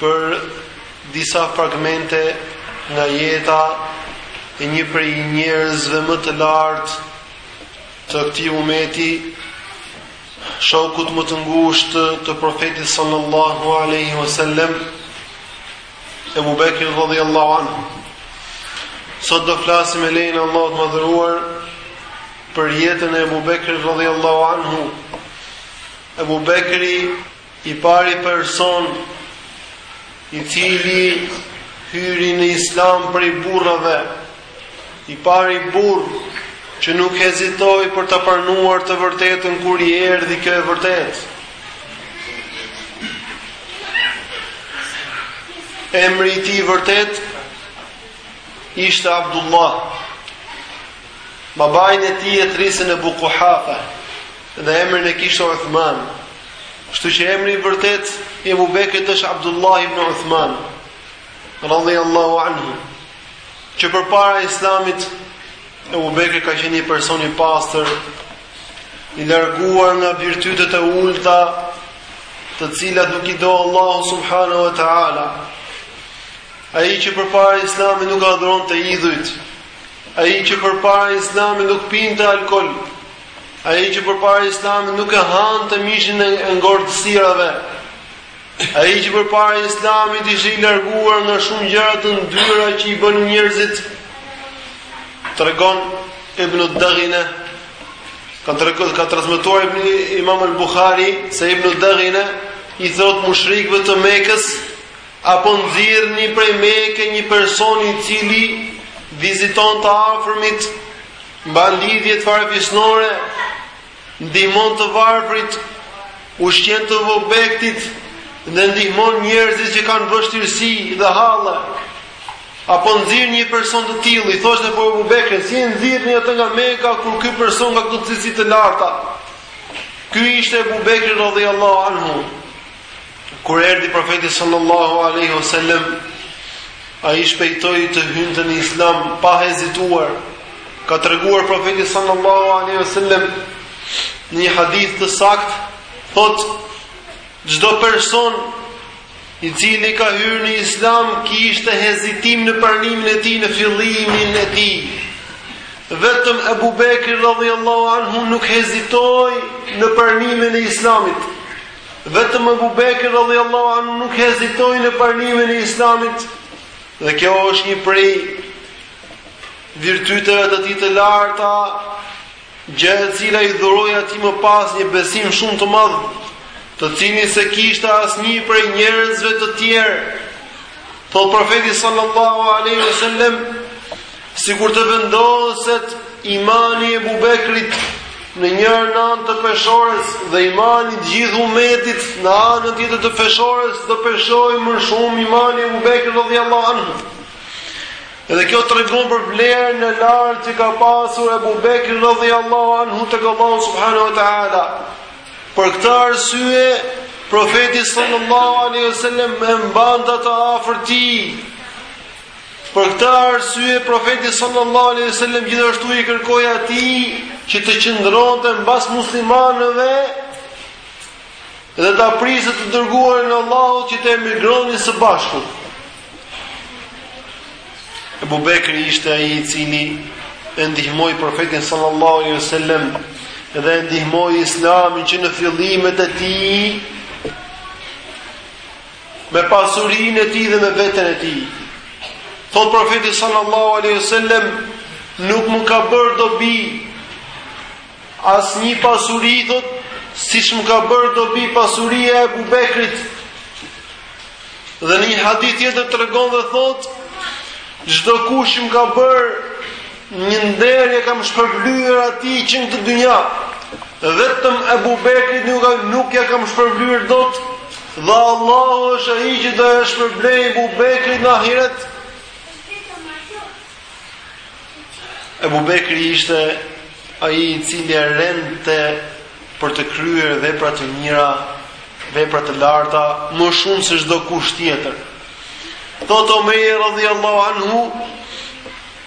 për disa fragmente nga jeta e një prej njerëzve më të lartë të këtij umeti, shokut më të ngushtë të profetit sallallahu alaihi wasallam, Ebu Bekri radhiyallahu anhu. Sot do flasim me lejen e Allahut të madhëruar për jetën e Ebu Bekri radhiyallahu anhu. Ebu Bekri I pari person i cili hyri në Islam prej burrave, i pari burrë që nuk hezitoi për ta pranuar të vërtetën kur i erdhi kjo e vërtetë. Emri i tij i vërtetë ishte Abdullah. Babain e tij e thërrisnin Ebu Kuhafe dhe emrin e kishte Uthman. Kështu që emri i vërtetë i Abu Bekrit është Abdullah ibn Uthman, radhiyallahu anhu. Që përpara Islamit Abu Bekri ka qenë një person i pastër, i larguar nga virtytet e ulëta, të cilat nuk i do Allahu subhanahu wa taala. Ai që përpara Islamit nuk adhuronte idhujt, ai që përpara Islamit nuk pinte alkool, Ai që përpara Islamit nuk e hante mishin e ngordhësirave. Ai që përpara Islamit ishte i larguar nga shumë gjëra të ndyra që i bënin njerëzit. Tregon Ibn Daghina ka treguar ka transmetuar Imam al-Bukhari se Ibn Daghina i thotë mushrikëve të Mekës a po nxirrni prej Meke një person i cili viziton të afërmit Mban lidhjet farefisnore, ndihmon të varfrit, ushqen të vobektët dhe ndihmon njerëzit që kanë vështirësi dhe halle. A po nxirrni një person të tillë, i thoshte për Ebu Bekrin, si e nxirrni atë nga Mekka kur ky person ka këto cilësi të larta? Ky ishte Abu Bekri radhiyallahu anhu. Kur erdhi Profeti sallallahu alaihi wasallam, ai shpejtoi të hynte në Islam pa hezituar. Ka treguar Profeti sallallahu alaihi wasallam në një hadith të saktë, thotë çdo person i cili ka hyrë në Islam kishte hezitim në pranimin e tij në fillimin e tij. Vetëm Abu Bekri radhiyallahu anhu nuk hezitoi në pranimin e Islamit. Vetëm Ebu Bekri radhiyallahu anhu nuk hezitoi në pranimin e Islamit dhe kjo është një prej virtyteve të tij të larta, gjë e cila i dhuroi atij më pas një besim shumë të madh, të cilin s'e kishte asnjë prej njerëzve të tjerë. Thotë profeti sallallahu alaihi wasallam Sikur të vendoset imani i Ebu Bekrit në njërën anë të peshores dhe imani i gjithë umetit në anën tjetër të peshores do peshojë më shumë imani i Ebu Bekrit radhiyallahu anhu. Edhe kjo tregon për vlerën e lartë që ka pasur Ebu Bekri radhiyallahu anhu tek Allahu subhanahu wa ta'ala. Për këtë arsye, profeti sallallahu alaihi wasallam e mbante atë afër tij, Për këtë arsye profeti sallallahu alaihi wasallam gjithashtu i kërkoi atij që të qëndronte mbas muslimanëve dhe ta priste të dërguarin e Allahut që të emigronin së bashku. Ebu Bekri ishte ai i cili e ndihmoi profetin sallallahu alaihi wasallam dhe e ndihmoi islamin që në fillimet e tij me pasurinë e tij dhe me veten e tij. Thotë profeti sallallahu alaihi wasallam, nuk më ka bërë dobi asnjë pasuri thotë siç më ka bërë dobi pasuria e Abu Bekrit. Dhe në një hadith tjetër tregon dhe thotë çdokush më ka bërë Një nder ia kam shpërblyer atij që në këtë dynja vetëm Ebu Bekrit nuk ia kam shpërblyer dot. Dhe Allahu është ai që do ta shpërblejë Ebu Bekrin në ahiret. Ebu Bekri ishte ai i cili rendte për të kryer vepra të mira, vepra të larta, më shumë se çdokush tjetër. Thotë Omeri radhiyallahu anhu,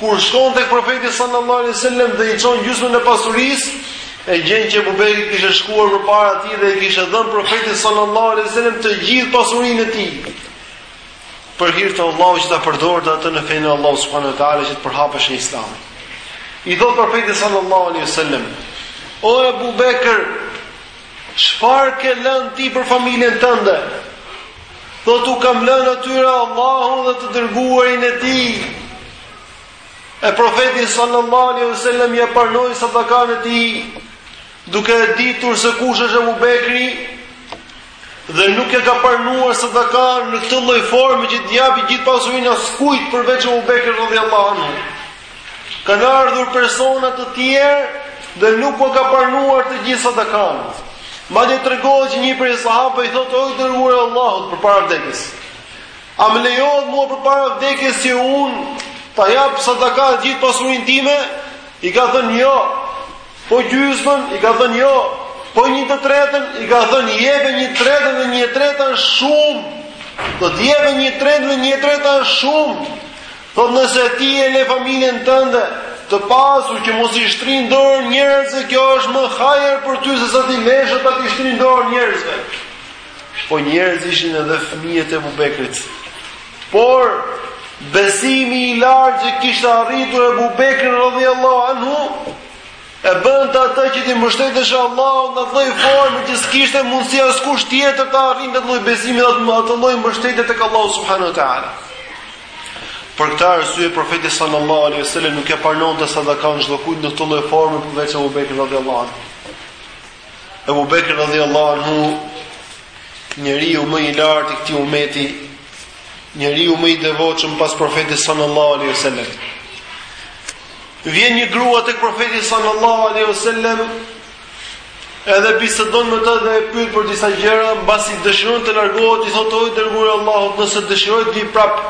Kur shkon tek profeti sallallahu alaihi wasallam dhe i çon gjysmën e pasurisë, e gjen që Abu Bekri kishte shkuar përpara tij dhe i kishte dhënë profetit sallallahu alaihi wasallam të gjithë pasurinë e tij. Për hir të Allahut që ta përdorte atë në fenë e Allahut subhanahu ua teala që të përhapej Islami. I thotë profeti sallallahu alaihi wasallam: "O Abu Bekr, çfarë ke lënë ti për familjen tënde?" Thotë u kam lënë atyre Allahun dhe të dërguarin e tij. E profeti sallallahu alaihi wasallam ia pranoi sadakanë e tij, duke e ditur se kush është Abu Bekri dhe nuk e ka pranuar sadakanë në këtë lloj forme që t'i japë gjithë pasurinë askujt përveç Abu Bekrit radhiyallahu anhu. Kanë ardhur persona të tjerë dhe nuk u ka pranuar të gjithë sadakatë. Madje tregohet që një prej sahabëve i thotë o i dërguar i Allahut përpara vdekjes. A më lejohet mua përpara vdekjes që unë ta jap sadaka të gjithë pasurinë time? I ka thënë jo. Po gjysmën i ka thënë jo. Po një të tretën i ka thënë jepe një të tretën dhe një e treta shumë. Thotë jepe një të tretën dhe një e treta shumë. Thotë nëse ti e lë familjen tënde të pasur që mos i shtrijnë dorë njerëzve, kjo është më hajër për ty se sa t'i lësh ata t'i shtrijnë dorë njerëzve. Po njerëz ishin edhe fëmijët e Ebu Bekrit. Por besimi i lartë që kishte arritur Ebu Bekri radhiyallahu anhu E bënte atë që t'i mbështeteshe Allahut në atë lloj forme që s'kishte mundësi askush tjetër ta arrinte atë lloj besimi dhe atë lloj mbështetje tek Allahu subhanahu wa taala. Për këtë arsye profeti sallallahu alaihi wasallam nuk e pranonte sadakanë çdokujt në këtë lloj forme përveç Abu Bekrit radhiyallahu anhu. Abu Bekri radhiyallahu anhu njeriu më i lartë i këtij umeti, njeriu më i devotshëm pas profetit sallallahu alaihi wasallam. Vjen një grua tek Profeti sallallahu alaihi wasallam edhe bisedon me të dhe e pyet për disa gjëra, mbasi dëshiron të largohet, i thotë o i dërguar i Allahut, nëse dëshiroj të vij prap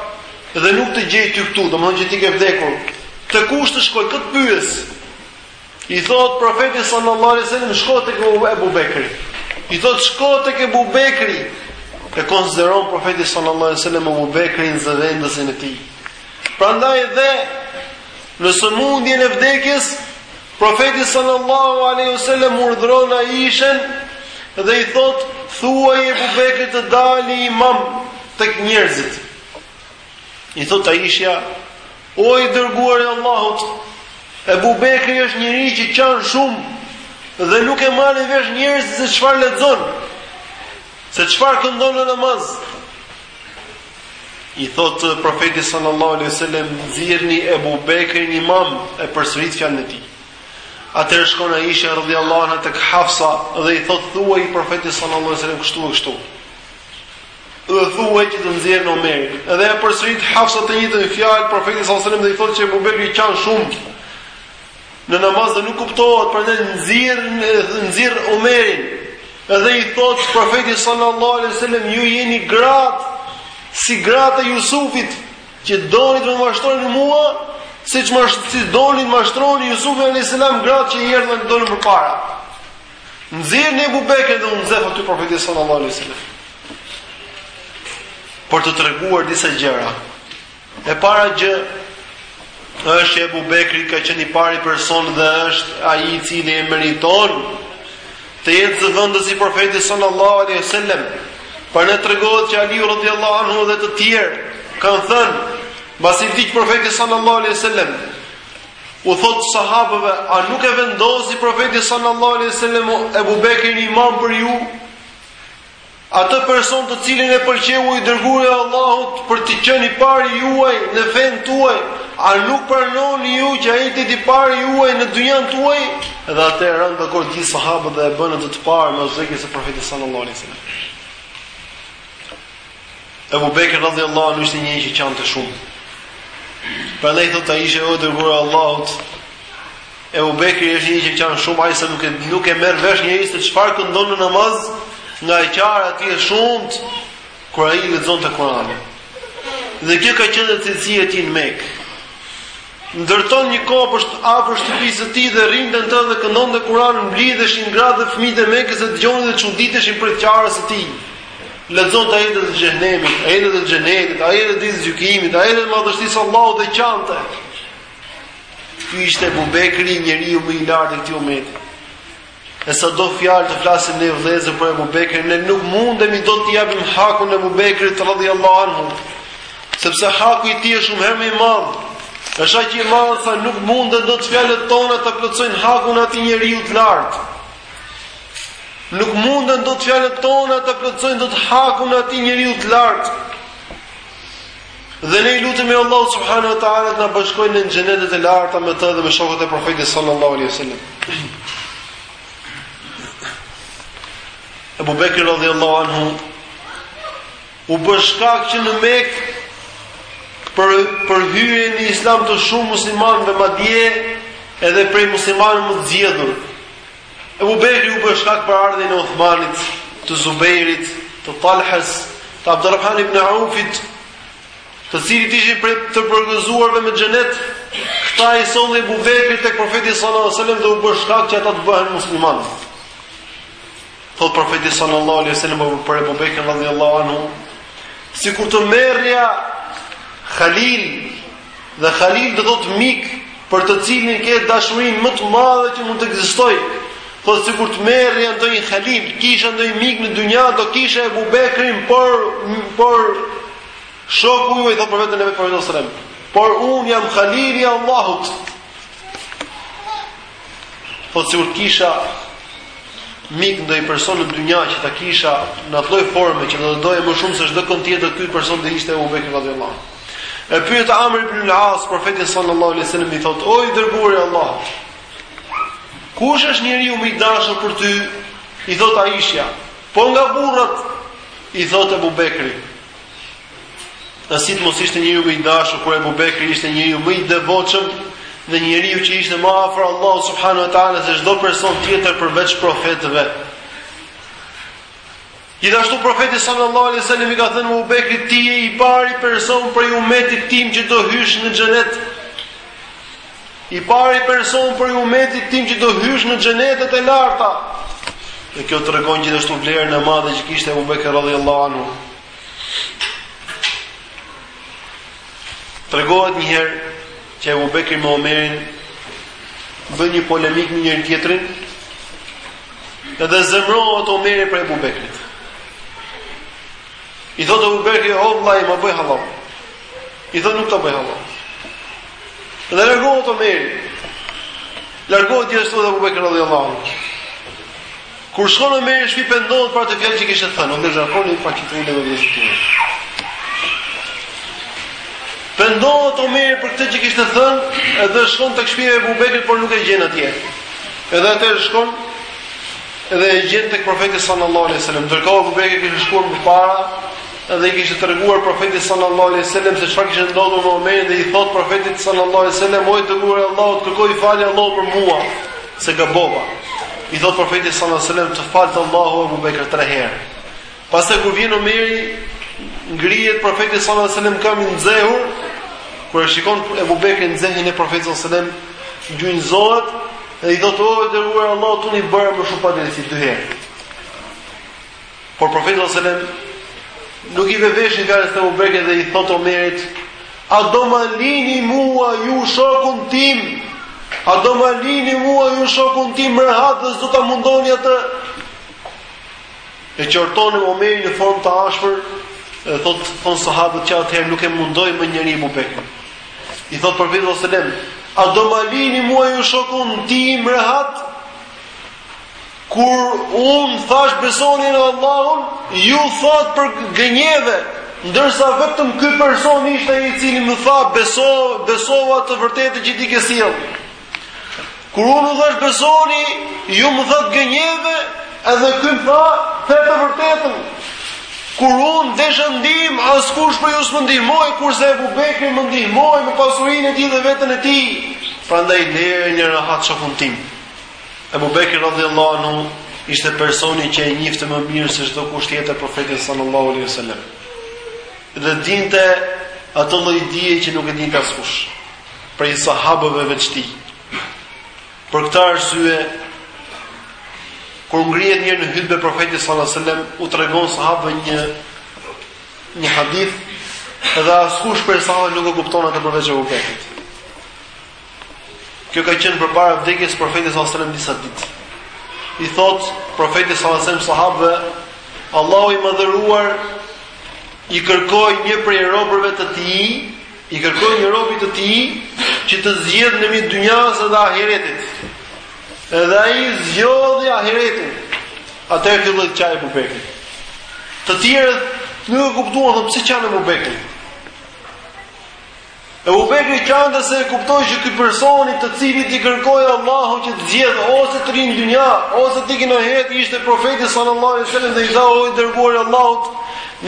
dhe nuk të gjej ty këtu, domethënë që ti ke vdekur. Te kush të shkoj që të pyes? I thot profeti sallallahu alaihi wasallam shko tek Abu Bekri. I thot shko tek Abu Bekri. E konsideron profeti sallallahu alaihi wasallam Abu Bekrin zëvendësin e tij. Prandaj dhe në sëmundjen e vdekjes Profeti sallallahu alaihi wasallam urdhëron Aishën dhe i thot thuaj Abu Bekrit të dalë imam tek njerëzit. I thot Aisha, o i dërguar i Allahut, Abu Bekri është njeri që qan shumë dhe nuk e marrin vesh njerëzit se çfarë lexon, se çfarë këndon në namaz. I thotë profeti sallallahu alaihi wasallam, "Nxirrni Ebu Bekrin imam" e përsërit fjalën e tij. Atëherë shkon Aisha radhiyallahu anha tek Hafsa dhe i thotë, "Thuaj profetit sallallahu alaihi wasallam kështu e kështu." Dhe thuaj që të nxjerrin Omerin. Edhe e përsërit Hafsa të njëjtën fjalë profetit sallallahu alaihi wasallam dhe i thotë që Ebu Bekri qan shumë Në namaz dhe nuk kuptohet prandaj nxirr, nxirr Omerin, edhe i thotë profeti sallallahu alaihi wasallam ju jeni gratë, si gratë e Jusufit, që doni të më mashtroni mua, siç mash, siç donin të mashtronin Jusufin alaihi sallam gratë që i erdhën, donin përpara. Nxirrni Ebu Bekrin dhe u nxef aty profeti sallallahu alaihi wasallam. Për të treguar disa gjëra, E para gjë është që Ebu Bekri ka qenë i pari person dhe është ai i cili e meriton të jetë zëvëndës i profetit sallallahu alaihi wasallam. Prandaj tregohet që Aliu radhiyallahu anhu dhe të tjerë kanë thënë mbasi vdiq profeti sallallahu alaihi wasallam. U thotë sahabëve, a nuk e vendosi profeti sallallahu alaihi wasallam Ebu Bekrin imam për ju? Atë person të cilin e pëlqeu i dërguari i Allahut për të qenë i pari juaj në fenë tuaj, a nuk pranoni ju që ai të jetë i pari juaj në dynjan tuaj? Dhe ata ranë dakord të gjithë sahabët dhe e bënë atë të parë me vdekjen e profetit sallallahu alaihi wasallam. Ebu Bekri radhiyallahu anhu ishte njeri që qante shumë. Prandaj thotë Aishja o i dërguar i Allahut Ebu Bekri është njeri që qan shumë aq sa nuk e nuk e merr vesh njeri se çfarë këndon në namaz, nga e qara e tij e shumtë kur ai lexonte Kur'anin. Dhe kjo ka qenë edhe cilësia e tij në Mekë. Ndërton një kopsht afër shtëpisë së tij dhe rrinte në të dhe këndonte Kur'anin, mblidheshin gratë dhe fëmijët e Mekës dhe dëgjonin dhe çuditeshin prej të qarës së tij. Lexonte ajetet e xhehenemit, ajetet e xhenetit, ajetet e ditës së gjykimit, ajetet e madhështisë së Allahut dhe qante. Ky ishte Ebu Bekri, njeriu më i lartë i këtij ummeti. E sa do fjalë të flasim ne vëllezër për Ebu Bekrin, ne nuk mundemi dot t'i japim hakun e Ebu Bekrit radhiyallahu anhu, sepse haku i tij është shumë herë më i madh. Është aq i madh sa nuk munden dot fjalët tona ta plotësojnë hakun e atij njeriu të lartë. Nuk munden dot fjalët tona ta plotësojnë dot hakun e atij njeriu të lartë. Dhe ne i lutemi Allahut subhanahu wa taala të na bashkojë në xhenetet e larta me të dhe me shokët e profetit sallallahu alaihi wasallam. Ebu Bekri radhiyallahu anhu u bë shkak që në Mekë për për hyrjen në Islam të shumë muslimanëve madje edhe prej muslimanëve më të zgjedhur. Ebu Bekri u bë shkak për ardhjen e Uthmanit, të Zubejrit, të Talhës, të Abdurrahman ibn Aufit, të cilët ishin prej të përgëzuarve me xhenet. Këta i solli Ebu Bekri tek profeti sallallahu alajhi wasallam dhe u bë shkak që ata të bëhen muslimanë. Thotë profeti sallallahu alajhi wasallam për Ebu Bekrin radhiyallahu anhu, sikur të merrja Khalil Dhe Khalil do të thotë mik, për të cilin ke dashurinë më të madhe që mund të ekzistojë. Thotë sikur të merrja ndonjë Khalil, kisha ndonjë mik në dynja, do kisha Ebu Bekrin, por por shoku juaj thotë për veten e vet profeti sallallahu alaihi wasallam. Por un jam Khalili i Allahut. Po sikur të kisha mik ndonjë person në dynja që ta kisha në atë lloj forme që do ta doja më shumë se çdo kënd tjetër ky person do ishte Ebu Bekri radhiyallahu anhu. E pyet Amr ibn al-As profetin sallallahu alaihi wasallam i thotë: "O i dërguari i Allahut, kush është njeriu më i dashur për ty?" I thotë: "Aishja." "Po nga burrat?" I thotë: "Ebu Bekri." E si të mos ishte njeriu më i dashur kur Abu Bekri ishte njeriu më i devotshëm dhe njeriu që ishte më afër Allahut subhanahu wa taala se çdo person tjetër përveç profetëve? Gjithashtu Profeti sallallahu alejhi dhe sellem i ka thënë Abu Bekrit, ti je i pari person prej umetit tim që do hysh në xhenet. I pari person prej umetit tim që do hysh në xhenetet e larta. Dhe kjo tregon gjithashtu vlerën e madhe që kishte Abu Bekr radhiyallahu anhu. Tregohet një herë Që Ebu Bekri me Omerin bënë një polemikë me njëri-tjetrin, edhe zemrohet Omeri prej Ebu Bekrit. I thotë Ebu Bekri, o vllai, ma bëj hallall. I thotë nuk ta bëj hallall. Dhe largohet Omeri. Largohet gjithashtu dhe Ebu Bekri radhiallahu anh. Kur shkon Omeri në shtëpi pendohet për atë fjalë që kishte thënë. Omer zharkon një faqe të ulët në vëzhgim të tij. Pendohet Omeri për këtë që kishte thënë, edhe shkon tek shtëpia e Abu Bekrit, por nuk e gjen atje. Edhe ai shkon edhe e gjen tek profeti sallallahu alaihi wasallam. Ndërkohë Abu Bekri kishte shkuar më parë dhe i kishte treguar profetit sallallahu alaihi wasallam se çfarë kishte ndodhur me Omerin dhe i thot profetit sallallahu alaihi wasallam o i dërguar i Allahut kërkoji falje Allahut për mua. Se gabova. I thotë profeti sallallahu alajhi wasallam, "Të faltë Allahu Abu Bekr tre herë." Pastaj kur vjen Omeri, ngrihet profeti sallallahu alajhi wasallam në këmbë i nxehur, kur e shikon Abu Bekri nxehjen e profetit sallallahu alajhi wasallam, gjunjëzohet dhe i thotë, "O i dërguar i Allahut, unë i bëra më shumë padrejtësi", dy herë. Por profeti sallallahu alajhi wasallam nuk i vë veshin fjalës të Abu Bekrit dhe i thotë Omerit, "A do ma lini mua ju shokun tim? A do ma lini mua ju shokun tim rehat dhe s'do ta mundoni atë?" E qortoi Omerin në formë të ashpër, e thonë sahabët që atëherë nuk e mundoi më njeri Abu Bekrin. I thot profeti sallallahu alajhi wasallam, "A do ma lini mua ju shokun tim në rehat?" Kur unë thashë besoni në Allahun, ju thatë po gënjeve, ndërsa vetëm ky person ishte ai i cili më tha beso, besova të vërtetën që ti ke sjellë. Kur unë u thashë besoni, ju më thatë gënjeve, edhe ky më tha the të vërtetën. Kur unë desha ndihmë, askush prej jush s'më ndihmoi, kurse Ebu Bekri më ndihmoi me pasurinë e tij dhe veten e tij. Prandaj lëreni rahat shokun tim. Ebu Bekri radhiyallahu anhu ishte personi që e njihte më mirë se çdo kush tjetër profetin sallallahu alaihi wasallam. Dhe dinte atë lloj dije që nuk e dinte askush prej sahabëve veç tij. Për këtë arsye kur ngrihet njëherë në hutbe profeti sallallahu alaihi wasallam u tregon sahabëve një hadith dhe askush prej sahabëve nuk e kupton atë përveç Ebu Bekrit. Kjo ka qenë përpara vdekjes së Profetit sallallahu alajhi wasallam disa ditë. I thotë Profeti sallallahu alajhi wasallam sahabëve, Allahu i madhëruar i kërkoi një prej robërve të tij, i kërkoi një robi të tij që të zgjedhë në mes dynjas dhe ahiretit. Edhe ai zgjodhi ahiretin. Atëherë filloi të qajë Ebu Bekri. Të tjerët nuk e kuptuan se pse qante Ebu Bekri. Ebu Bekri qante se e kuptoi që ky personi të cilit i kërkoi Allahu që të zgjedhë ose të rrijë në dynja, ose të ikë në ahiret, ishte profeti sallallahu alaihi wasallam dhe i tha o i dërguari i Allahut,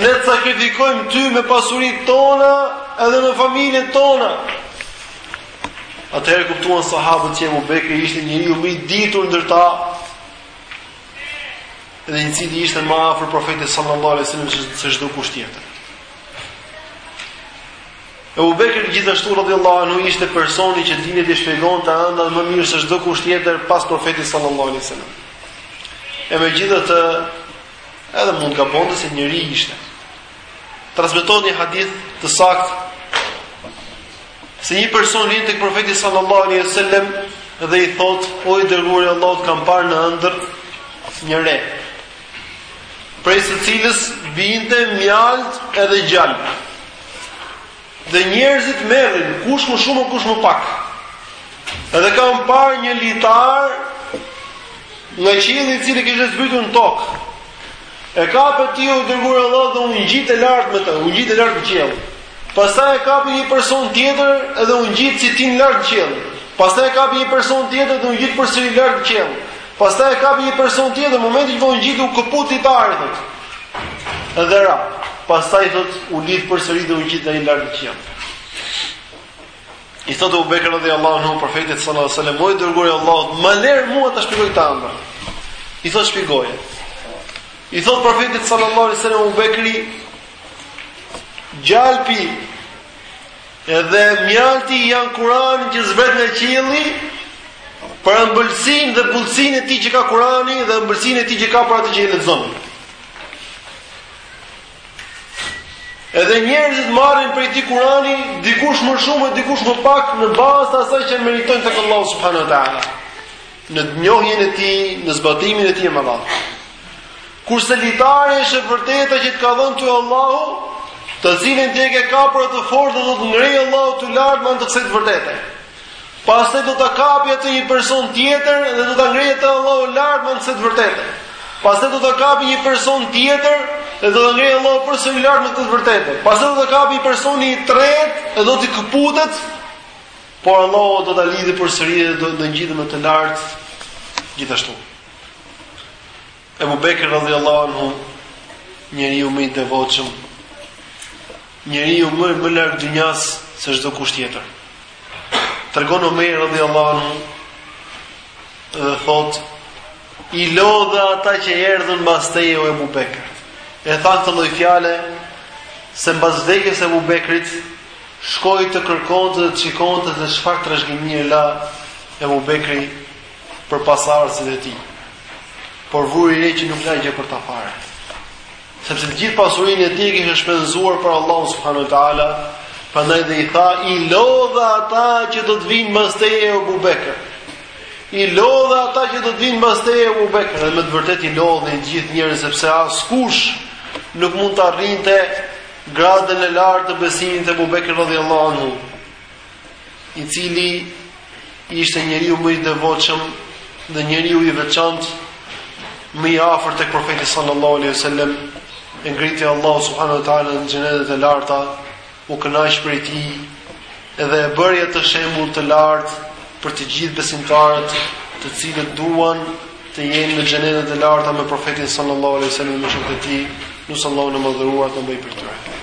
ne të sakrifikojmë ty me pasuritë tona edhe me familjet tona. Atëherë kuptuan sahabët që Ebu Bekri ishte njeriu më i ditur ndër ta, dhe i cili ishte më afër profetit sallallahu alaihi wasallam se çdo kush tjetër. Ebu Bekri gjithashtu radhiyallahu anhu ishte personi që dinte t'i shpjegonte ëndrrat më mirë se çdo kush tjetër pas profetit sallallahu alaihi wasallam. E megjithatë edhe mund të gabonte se njeri ishte. Transmetohet në një hadith të saktë se një person vjen tek profeti sallallahu alaihi wasallam dhe i thotë, o i dërguari i Allahut kam parë në ëndërr një re. prej së cilës binte mjaltë edhe gjalpë. Dhe njerëzit merrnin kush më shumë kush më pak. Edhe kam parë një litar nga qielli i cili kishte zbritur në tokë. E kape ti o i dërguari i Allahut dhe u ngjite lart me të, u ngjite lart në qiell. Pastaj e kapi një person tjetër edhe u ngjit si ti në lart në qiell. Pastaj e kapi një person tjetër dhe u ngjit përsëri lart në qiell. Pastaj e kapi një person tjetër, në momentin që u ngjit u këput litari thotë. Edhe ra. Pastaj thotë u lidh përsëri dhe u ngjit ai lart në qiell. I thotë Ebu Bekri radhiyallahu anhu profetit sallallahu alaihi wasallam, "O i dërguari i Allahut, më lër mua ta shpjegoj këtë ëndërr." I thotë shpjegoje. I thotë profetit sallallahu alaihi wasallam Ebu Bekri, "Gjalpi Edhe mjalti janë Kurani që zbret nga qielli, për ëmbëlsinë dhe butësinë e tij që ka Kurani dhe ëmbëlsinë e tij që ka për atë që e lexon. Edhe njerëzit marrin prej tij Kurani, dikush më shumë e dikush më pak në bazë të asaj që meritojnë tek Allahu subhanahu wa taala. në njohjen e tij, në zbatimin e tij e me radhë. Kurse litari është e vërteta që të ka dhënë ty Allahu, të cilin ti e ke kapur atë fort dhe do të ngrejë Allahu ty lart me anë të kësaj të vërtete. Pastaj do ta kapi atë një person tjetër dhe do ta ngrejë atë Allahu lart me anë të kësaj të vërtete. Pastaj do ta kapi një person tjetër dhe do ta ngrejë Allahu përsëri lart me anë të kësaj të vërtete. Pastaj do ta kapi një person i tretë dhe do t'i këputet Por Allahu do ta lidhë përsëri dhe do të ngjitet me të lart gjithashtu. Ebu Bekr radhiyallahu anhu, njeriu më i devotshëm, njeriu më larg dynjas se çdo kush tjetër. Tregon Omer radhiyallahu anhu dhe thotë i lodhe ata që erdhën mbas teje o Ebu Bekr. E tha këtë lloj fjale se mbas vdekjes së Ebu Bekrit Shkoi të kërkonte dhe të shikonte se çfarë trashëgimie la Ebu Bekri për pasardhësit e tij. Por vuri re që nuk la gjë për ta fare. Sepse të gjithë pasurinë e tij e kishte shpenzuar për Allahun subhanuhu teala, prandaj dhe i tha i lodha ata që do të vinë mbas teje Ebu Bekr. I lodha ata që do të vinë mbas teje Ebu Bekr, dhe me të vërtetë i lodhi të gjithë njerëzit sepse askush nuk mund ta arrinte Gradën e lartë të besimit të Abu Bekr radhiyallahu anhu, i cili ishte njeriu më i devotshëm dhe njeriu i veçantë më i afërt tek profeti sallallahu alaihi wasallam, e ngriti Allahu subhanahu wa taala në xhenetet e larta, u kënaq prej tij Edhe e bëri atë shembull të lartë për të gjithë besimtarët, të cilët duan të jenë në xhenetet e larta me profetin sallallahu alaihi wasallam me shokët e tij, lus Allahun e madhëruar të na bëjë prej tyre.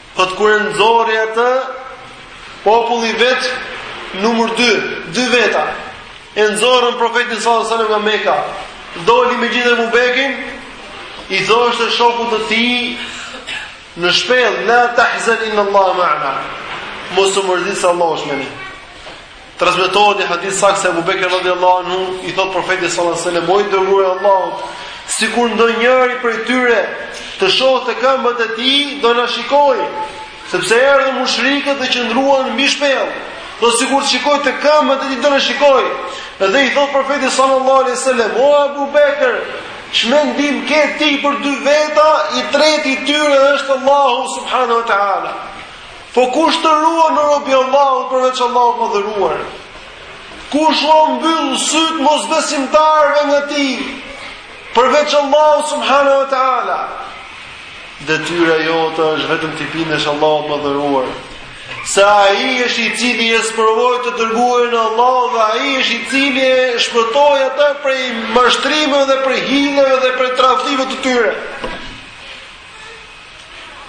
Thotë kur e nxori atë populli i vet numër 2, dy veta. E nxorën profetin sallallahu alajhi wasallam nga Mekka. Doli me gjithë Abu Bekrin, i thoshte shokut të tij në shpellë, "La tahzan inna Allah ma'ana." Mos u mërzit se Allahu është me ne. Transmetohet një hadith i saktë se Abu Bekr radhiyallahu anhu i thot profetit sallallahu alaihi wasallam: "O i dërguar i Allahut, sikur ndonjëri prej tyre të shohë te këmbët e tij, do na shikojë, sepse erdhën mushrikët dhe qëndruan mbi shpellë. Thotë sikur të shikojë te këmbët e tij, do na shikojë." Edhe i thot profeti sallallahu alaihi wasallam: "O Abu Bekr, ç'mendim ke ti për dy veta, i treti i tyre është Allahu subhanahu wa taala." Po kush të ruan o rob i Allahut përveç Allahut të madhëruar? Kush ua mbyll sytë mosbesimtarëve nga ti? Përveç Allahut subhanahu wa taala. Detyra jote është vetëm t'i bindesh Allahut të madhëruar. Se ai është i cili e sprovoi të dërguarin e Allahut dhe ai është i cili e shpëtoi atë prej mashtrimeve dhe prej hileve dhe prej tradhtive të tyre.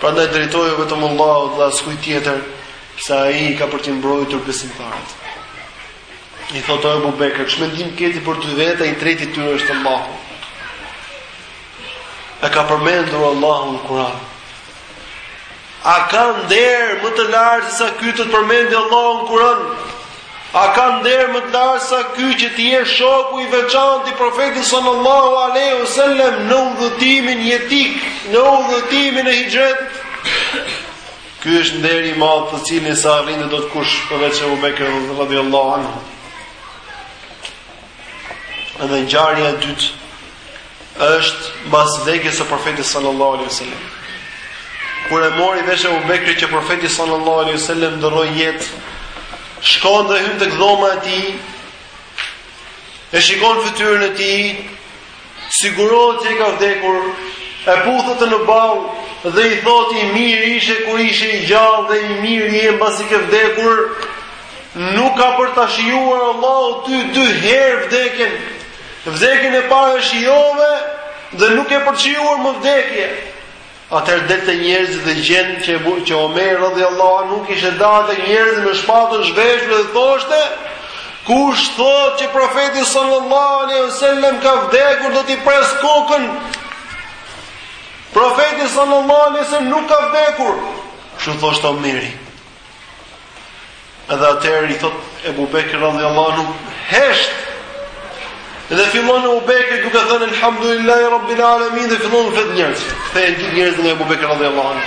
Prandaj drejtoju vetëm Allahut dhe askujt tjetër, se ai ka për t'i mbrojtur besimtarët. I thotë o Abu Bekr, "Ç'mendim ke ti për dy veta, i treti tyre është Allahu." E ka përmendur Allahu në Kur'an. A ka nder më të lartë se sa ky të të përmendë Allahu në Kur'an? A ka nder më të lartë sa ky që të jesh shoku i veçantë i Profetit sallallahu alaihi wasallam në udhëtimin jetik, në udhëtimin e hijret? Ky është nderi i madh të cilin s'e arrin dot kush përveç Abu Bekr radhiyallahu anhu. Edhe ngjarja e dytë është mbas vdekjes së profetit sallallahu alaihi wasallam. Kur e mori vesh Abu Bekri që profeti sallallahu alaihi wasallam ndërroi jetë, shkon dhe hyn tek dhoma e tij. E shikon fytyrën e tij, Sigurohet që ai ka vdekur, e puth atë në ballë dhe i thot i mirë ishe kur ishe i gjallë dhe i mirë je mbasi ke vdekur, nuk ka për ta shijuar Allahu ty dy herë vdekjen. Vdekjen e parë e shijove dhe nuk ke për të shijuar më vdekje. Atëherë del te njerëzit dhe gjen që Ebu që Omer radhiyallahu anhu kishte dalë te njerëzit me shpatën zhveshur dhe thoshte Kush thotë që profeti sallallahu alaihi wasallam ka vdekur do t'i pres kokën. Profeti sallallahu alaihi wasallam nuk ka vdekur. Kështu thoshte Omeri. Edhe atëherë i thot Ebu Bekr radhiyallahu anhu, "Hesht!" Dhe fillon Ebu Bekri duke thënë Elhamdulillahi Rabbil Alamin dhe fillon vetë njerëz. Kthehen gjithë njerëzit nga Ebu Bekr radhiyallahu anhu.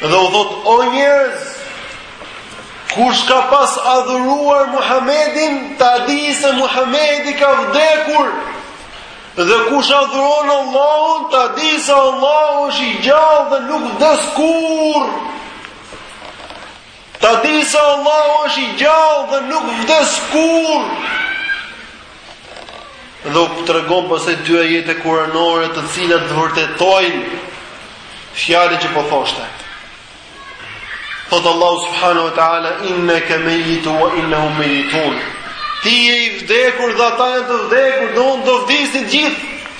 Dhe u thot, "O njerëz, kush ka pas adhuruar Muhamedin, ta di se Muhamedi ka vdekur." Dhe kush adhuron Allahun, ta di se Allahu është i gjallë dhe nuk vdes kurrë. Ta di se Allahu është i gjallë dhe nuk vdes kurrë. Dhe u tregon pastaj dy ajete kuranore të cilat vërtetojnë fjalën që po thoshte. Thot Allahu subhanahu wa taala innaka mayitu wa innahum mayitun. Ti je i vdekur dhe ata janë të vdekur, do vdisni të gjithë.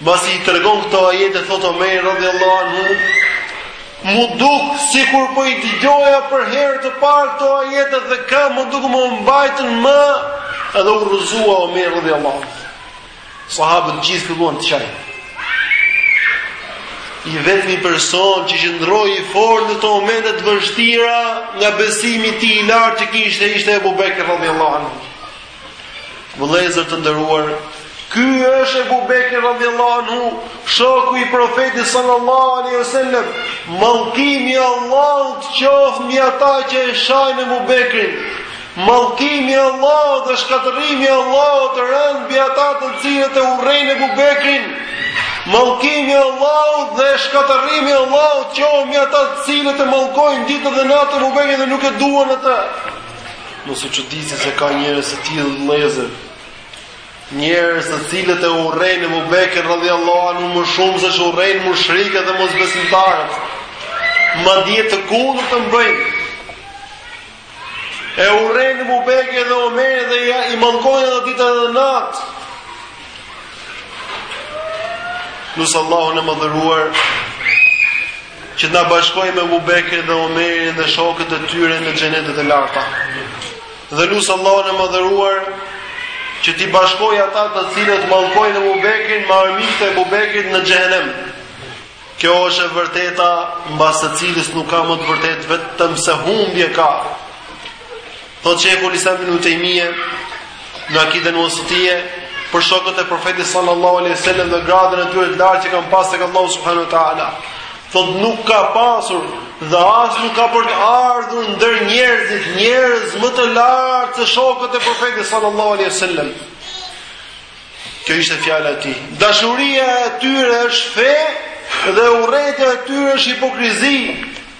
Mbasi i tregon këto ajete thot Omer radhiyallahu anhu, mu duk sikur po i dëgjoja për herë të parë këto ajete dhe këmbët nuk më mbajtën më dhe u rrëzua Omer radhiyallahu anhu. Sahabët gjithë filluan të qajnë. I vetëmi person që qëndroi i fortë në ato momente të vështira nga besimi i tij i lartë që kishte ishte Abu Bekr radhiyallahu anhu Vëllezër të nderuar, ky është Abu Bekri radhiyallahu anhu, shoku i Profetit sallallahu alaihi wasallam. Mallkimi i Allahut qoftë mbi ata që e shajnë Abu Bekrin. Mallkimi i Allahut dhe shkatërrimi i Allahut rëntë mbi ata të cilët e urrejnë Abu Bekrin. Mallkimi i Allahut dhe shkatërrimi i Allahut qoftë mbi ata të cilët e mallkojnë ditë dhe natë Abu Bekrin dhe nuk e duan atë. Mos u çuditni që ka njerëz të tillë vëllezër. Njerëz të cilët e urrejnë Abu Bekr radhiyallahu anhu më shumë se ç'urrejnë mushrikët dhe mosbesimtarët. Madje të kundërtën bëjnë. E urrejnë Abu Bekr dhe Omer dhe i mallkojnë edhe ditë edhe natë. Lus Allahun e madhëruar Që të na bashkojë me Abu Bekrin dhe Omerin dhe shokët e tyre në xhenetet e larta. Dhe lus Allahun e madhëruar që t'i bashkojë ata të cilët mallkojnë Abu Bekrin me armiqtë e Abu Bekrit në xhehenem. Kjo është e vërteta mbas së cilës nuk ka më të vërtetë vetëm se humbje ka. Thotë shejhul Islam ibnu Tejmije në Akiden Wasitije për shokët e Profetit sallallahu alaihi wasallam dhe gradën e tyre të lartë që kanë pasur tek Allahu subhanahu wa taala. Thotë nuk ka pasur dhe as nuk ka për të ardhur ndër njerëzit njerëz më të lartë se shokët e Profetit sallallahu alaihi wasallam. Kjo ishte fjala e tij. Dashuria e tyre është fe dhe urrejtja e tyre është hipokrizi.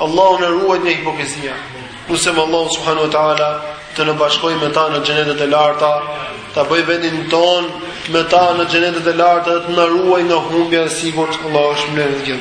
Allahu na ruaj nga hipokrizia. Lusim Allahun subhanahu wa taala të na bashkojë me ta në xhenetet e larta, ta bëjë vendin tonë me ta në xhenetet e larta dhe të na ruajë nga humbja e sigurt. Allahu është më i